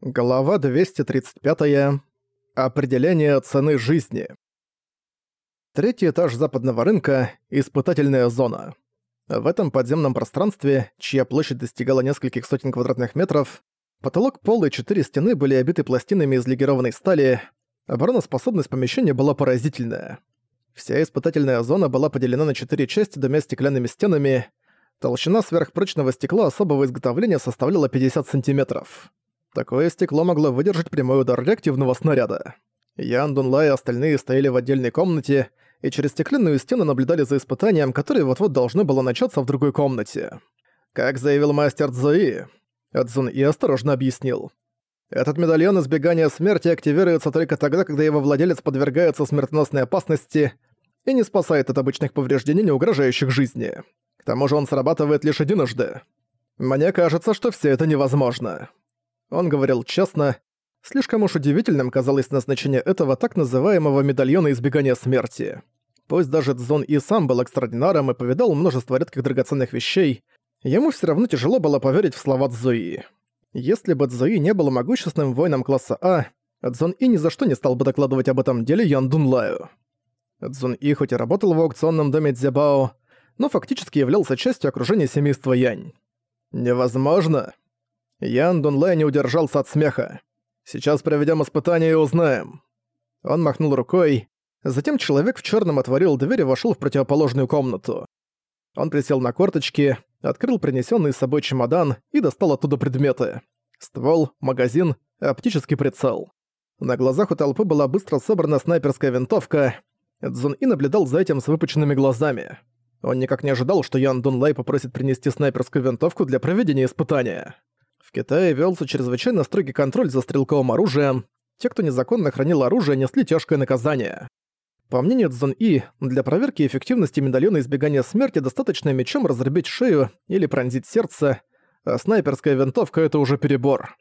Глава 235. Определение цены жизни. Третий этаж западного рынка – испытательная зона. В этом подземном пространстве, чья площадь достигала нескольких сотен квадратных метров, потолок, пол и четыре стены были обиты пластинами из легированной стали, обороноспособность помещения была поразительная. Вся испытательная зона была поделена на четыре части двумя стеклянными стенами, толщина сверхпрочного стекла особого изготовления составляла 50 сантиметров. Такое стекло могло выдержать прямой удар реактивного снаряда. Ян Дунлай и остальные стояли в отдельной комнате и через стеклянную стену наблюдали за испытанием, которое вот-вот должно было начаться в другой комнате. Как заявил мастер Цзуи, Цзун И осторожно объяснил. Этот медальон избегания смерти активируется только тогда, когда его владелец подвергается смертоносной опасности и не спасает от обычных повреждений, не угрожающих жизни. К тому же он срабатывает лишь единожды. Мне кажется, что все это невозможно. Он говорил честно. Слишком уж удивительным казалось назначение этого так называемого медальона избегания смерти. Пусть даже Цзон и сам был экстраординаром и повидал множество редких драгоценных вещей, ему все равно тяжело было поверить в слова Цзуи. Если бы Цзуи не был могущественным воином класса А, Цзон И ни за что не стал бы докладывать об этом деле Ян Дунлаю. Цзун И хоть и работал в аукционном доме Дзябао, но фактически являлся частью окружения семейства Янь. «Невозможно!» Ян Дунлэ не удержался от смеха. «Сейчас проведем испытание и узнаем». Он махнул рукой. Затем человек в черном отворил дверь и вошел в противоположную комнату. Он присел на корточки, открыл принесенный с собой чемодан и достал оттуда предметы. Ствол, магазин, оптический прицел. На глазах у толпы была быстро собрана снайперская винтовка. Цзун И наблюдал за этим с выпученными глазами. Он никак не ожидал, что Ян Дунлай попросит принести снайперскую винтовку для проведения испытания. В Китае велся чрезвычайно строгий контроль за стрелковым оружием. Те, кто незаконно хранил оружие, несли тяжкое наказание. По мнению Цзон И, для проверки эффективности медальона избегания смерти достаточно мечом разрубить шею или пронзить сердце, а снайперская винтовка — это уже перебор.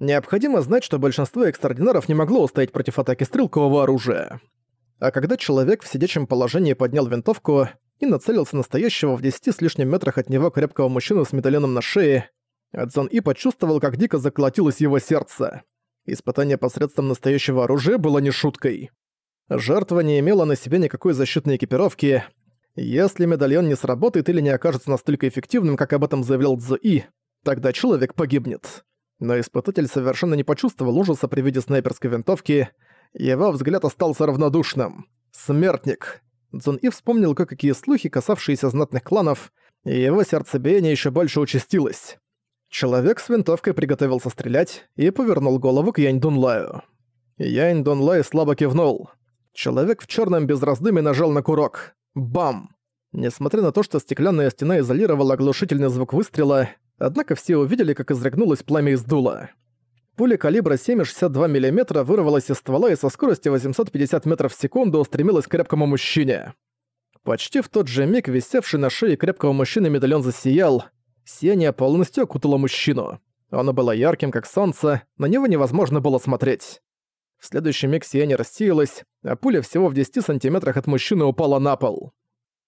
Необходимо знать, что большинство экстраординаров не могло устоять против атаки стрелкового оружия. А когда человек в сидячем положении поднял винтовку и нацелился настоящего в 10 с лишним метрах от него крепкого мужчину с медальоном на шее, Адзон И почувствовал, как дико заколотилось его сердце. Испытание посредством настоящего оружия было не шуткой. Жертва не имела на себе никакой защитной экипировки. Если медальон не сработает или не окажется настолько эффективным, как об этом заявлял И, тогда человек погибнет. Но испытатель совершенно не почувствовал ужаса при виде снайперской винтовки, его взгляд остался равнодушным. «Смертник!» Цзун И вспомнил кое-какие слухи, касавшиеся знатных кланов, и его сердцебиение еще больше участилось. Человек с винтовкой приготовился стрелять и повернул голову к Янь Дунлаю. Янь Дунлай слабо кивнул. Человек в черном без раздумий нажал на курок. Бам! Несмотря на то, что стеклянная стена изолировала оглушительный звук выстрела, однако все увидели, как изрыгнулось пламя из дула. Пуля калибра 7,62 мм вырвалась из ствола и со скоростью 850 метров в секунду устремилась к крепкому мужчине. Почти в тот же миг висевший на шее крепкого мужчины медальон засиял, Сияние полностью окутало мужчину. Оно было ярким, как солнце, на него невозможно было смотреть. В следующий миг сияние рассеялось, а пуля всего в 10 сантиметрах от мужчины упала на пол.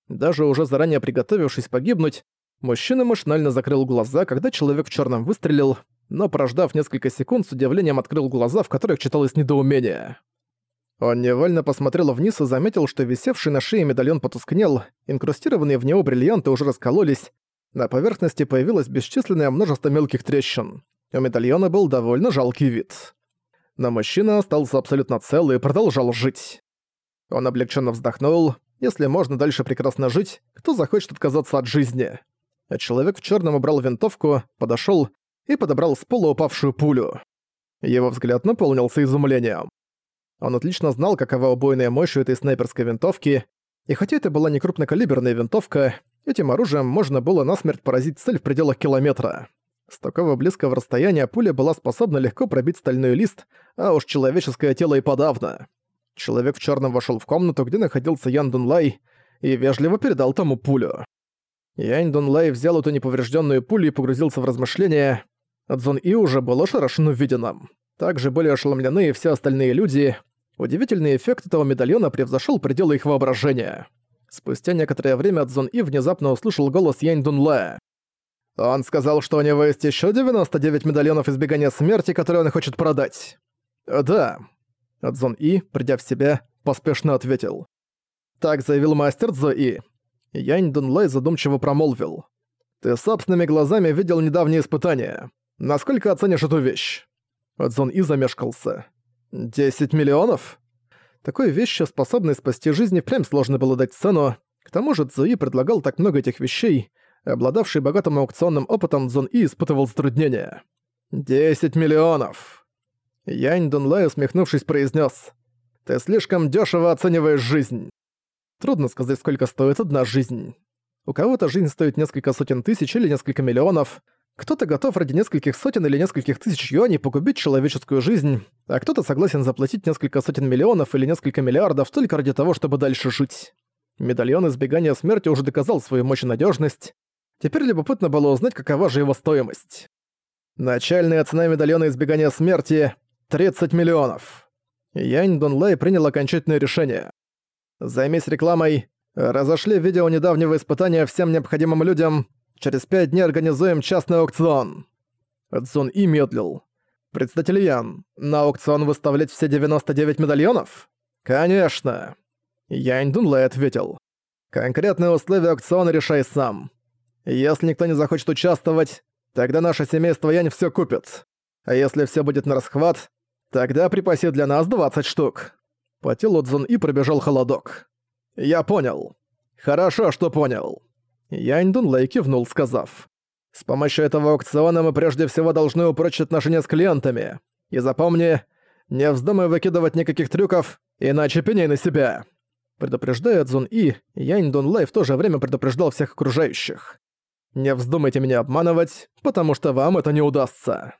Даже уже заранее приготовившись погибнуть, мужчина машинально закрыл глаза, когда человек в черном выстрелил, но, прождав несколько секунд, с удивлением открыл глаза, в которых читалось недоумение. Он невольно посмотрел вниз и заметил, что висевший на шее медальон потускнел, инкрустированные в него бриллианты уже раскололись, на поверхности появилось бесчисленное множество мелких трещин. У медальона был довольно жалкий вид. Но мужчина остался абсолютно цел и продолжал жить. Он облегченно вздохнул. Если можно дальше прекрасно жить, кто захочет отказаться от жизни? А человек в черном убрал винтовку, подошел и подобрал с пола упавшую пулю. Его взгляд наполнился изумлением. Он отлично знал, какова убойная мощь у этой снайперской винтовки, и хотя это была не крупнокалиберная винтовка, Этим оружием можно было насмерть поразить цель в пределах километра. С такого близкого расстояния пуля была способна легко пробить стальной лист, а уж человеческое тело и подавно. Человек в черном вошел в комнату, где находился Ян Дунлай, и вежливо передал тому пулю. Ян Дунлай взял эту неповрежденную пулю и погрузился в размышления. Цзун И уже был ошарашен увиденным. Также были ошеломлены и все остальные люди. Удивительный эффект этого медальона превзошел пределы их воображения. Спустя некоторое время Цзон И внезапно услышал голос Янь Дунлая. Он сказал, что у него есть еще 99 медальонов избегания смерти, которые он хочет продать. Да. Адзон И, придя в себя, поспешно ответил. Так заявил мастер Цзо И. Янь Дунлай задумчиво промолвил. Ты собственными глазами видел недавние испытания. Насколько оценишь эту вещь? Адзон И замешкался. «Десять миллионов?» Такой вещи, способной спасти жизнь, прям сложно было дать цену. К тому же Цзуи предлагал так много этих вещей, обладавший богатым аукционным опытом Цзон И испытывал затруднения. «Десять миллионов!» Янь Дунлай, усмехнувшись, произнес: «Ты слишком дешево оцениваешь жизнь». Трудно сказать, сколько стоит одна жизнь. У кого-то жизнь стоит несколько сотен тысяч или несколько миллионов, кто-то готов ради нескольких сотен или нескольких тысяч юаней погубить человеческую жизнь, а кто-то согласен заплатить несколько сотен миллионов или несколько миллиардов только ради того, чтобы дальше жить. Медальон избегания смерти уже доказал свою мощь и надежность. Теперь любопытно было узнать, какова же его стоимость. Начальная цена медальона избегания смерти — 30 миллионов. Янь Дунлай принял окончательное решение. Займись рекламой, разошли видео недавнего испытания всем необходимым людям, Через пять дней организуем частный аукцион». Цзун И медлил. «Председатель Ян, на аукцион выставлять все 99 медальонов?» «Конечно!» Янь Дунлэй ответил. «Конкретные условия аукциона решай сам. Если никто не захочет участвовать, тогда наше семейство Янь все купит. А если все будет на расхват, тогда припаси для нас 20 штук». По телу Цзун И пробежал холодок. «Я понял. Хорошо, что понял». Янь Дунлэй кивнул, сказав. «С помощью этого аукциона мы прежде всего должны упрочить отношения с клиентами. И запомни, не вздумай выкидывать никаких трюков, иначе пеней на себя». Предупреждая Цзун И, Янь Дунлэй в то же время предупреждал всех окружающих. «Не вздумайте меня обманывать, потому что вам это не удастся».